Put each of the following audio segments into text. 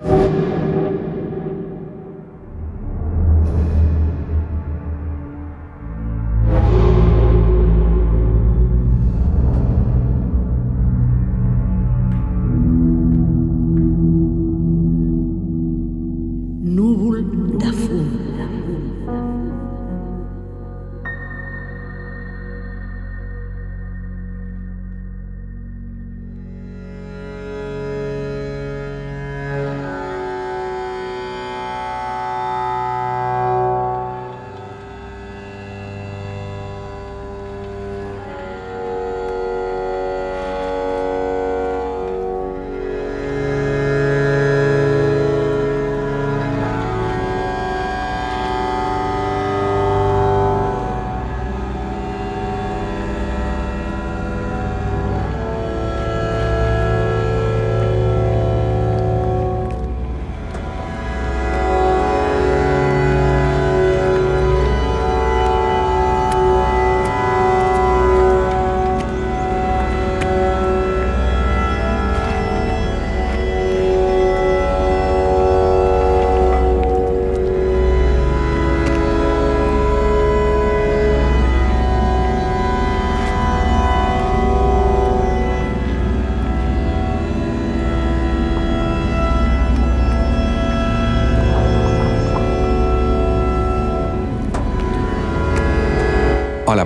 you.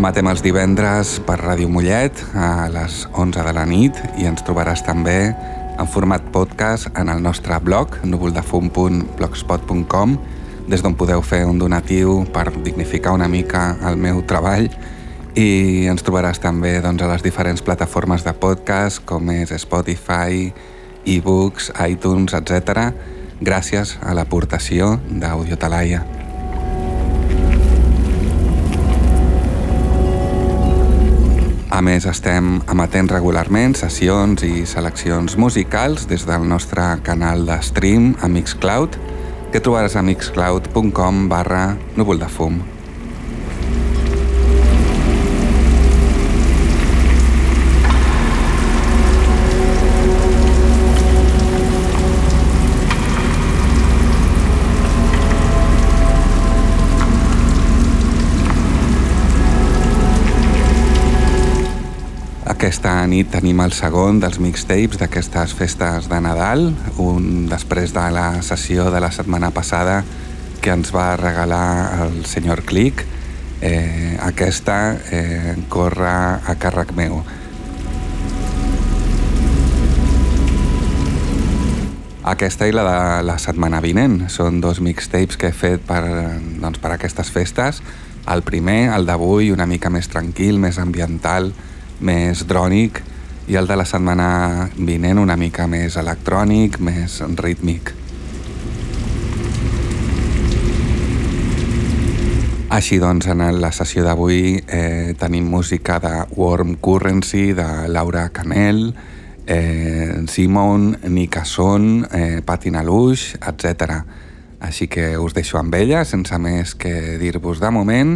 Emetem els divendres per Ràdio Mollet a les 11 de la nit i ens trobaràs també en format podcast en el nostre blog núvoldefum.blogspot.com des d'on podeu fer un donatiu per dignificar una mica el meu treball i ens trobaràs també doncs, a les diferents plataformes de podcast com és Spotify, ebooks, iTunes, etc. gràcies a l'aportació d'Audiotalaia. Més, estem emetent regularment sessions i seleccions musicals des del nostre canal de stream a Mixcloud, que trobaràs a mixcloud.com barra núvol de fum. Aquesta nit tenim el segon dels mixtapes d'aquestes festes de Nadal, un després de la sessió de la setmana passada que ens va regalar el senyor Click. Eh, aquesta eh, corre a càrrec meu. Aquesta i la de la setmana vinent són dos mixtapes que he fet per, doncs, per aquestes festes. El primer, el d'avui, una mica més tranquil, més ambiental, més drònic i el de la setmana vinent una mica més electrònic, més rítmic. Així doncs, en la sessió d'avui eh, tenim música de Warm Currency, de Laura Canel, eh, Simon, Nika Son, eh, Patina Luix, etc. Així que us deixo amb ella, sense més que dir-vos de moment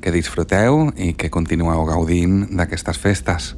que disfruteu i que continueu gaudint d'aquestes festes.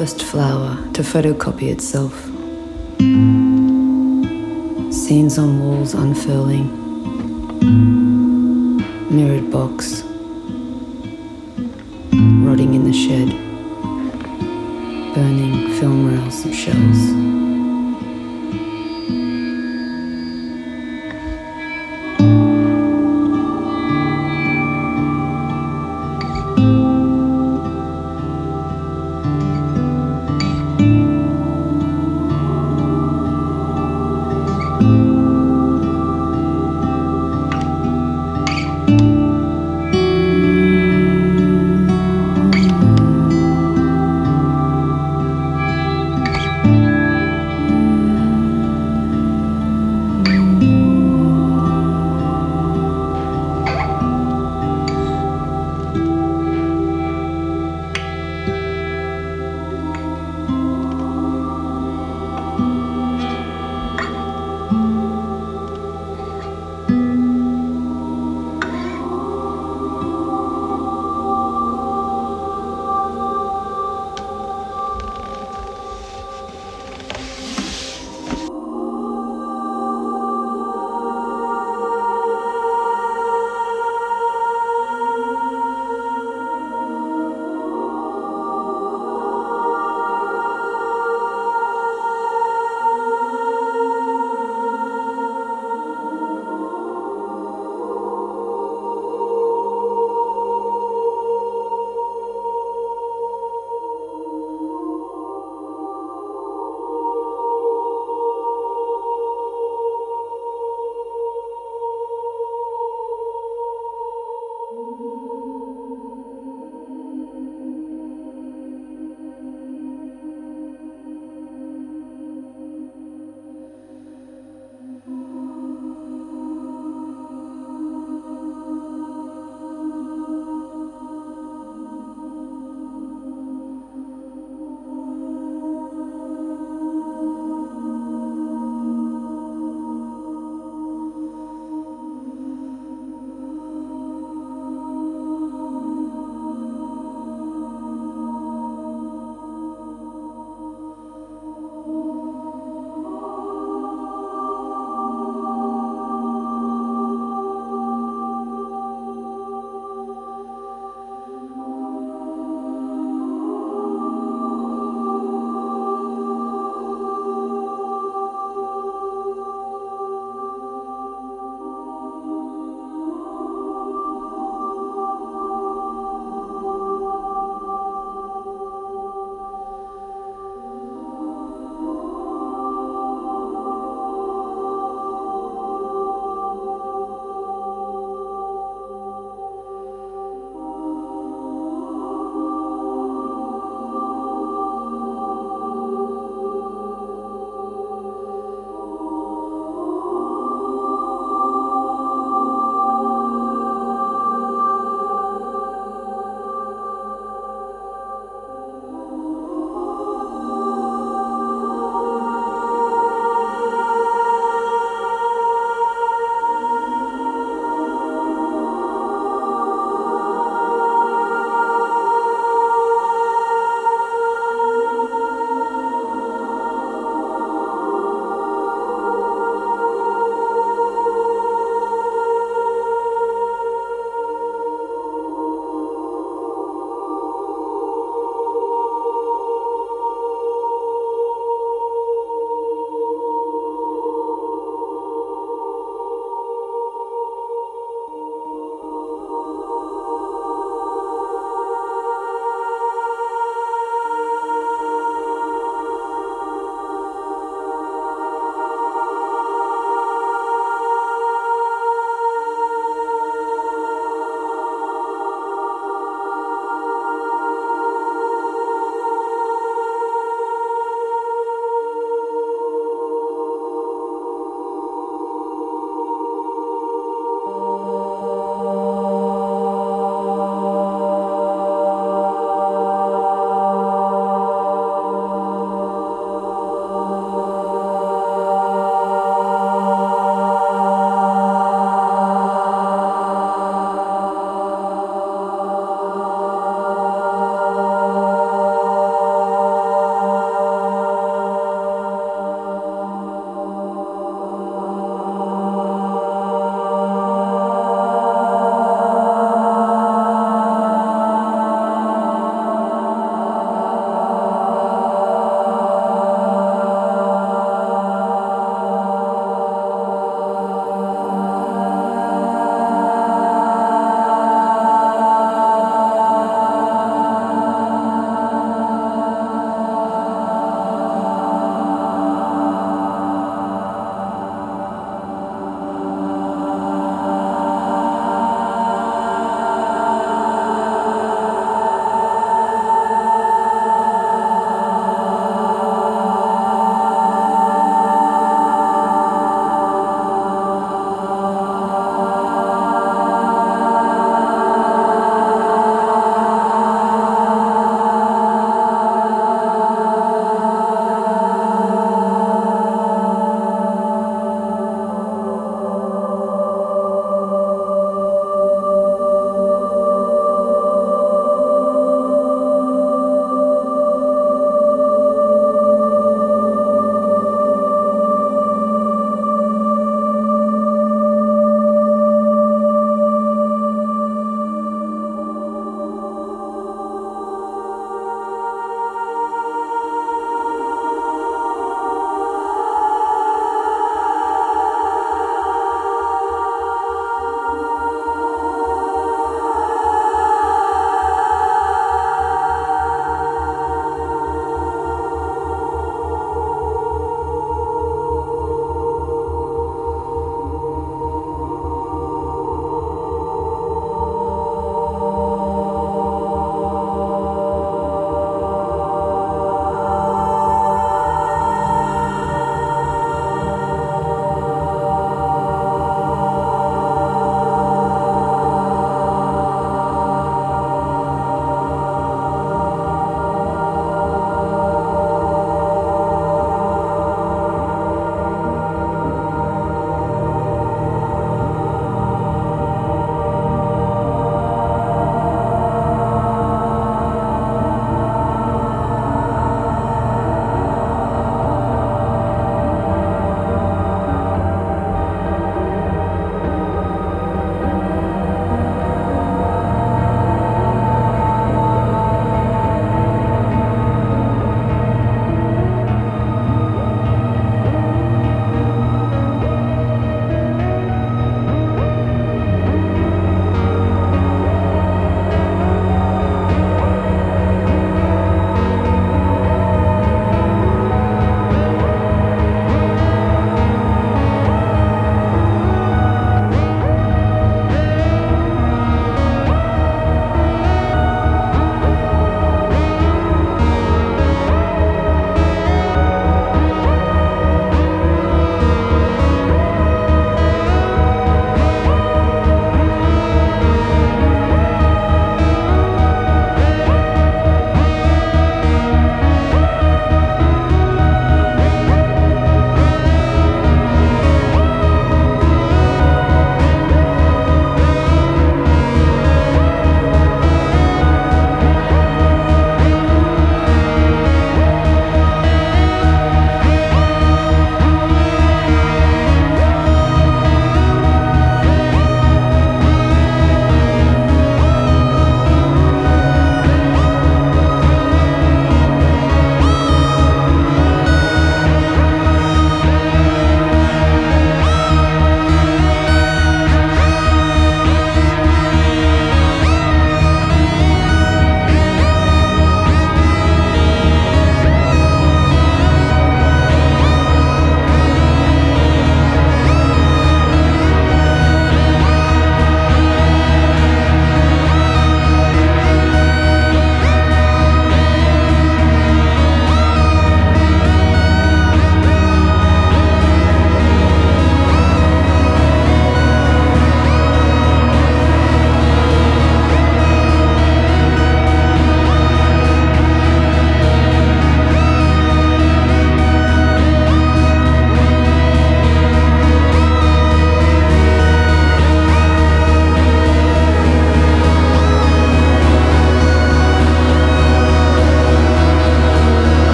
First flower to photocopy itself. Scenes on walls unfurling. Mirrored box.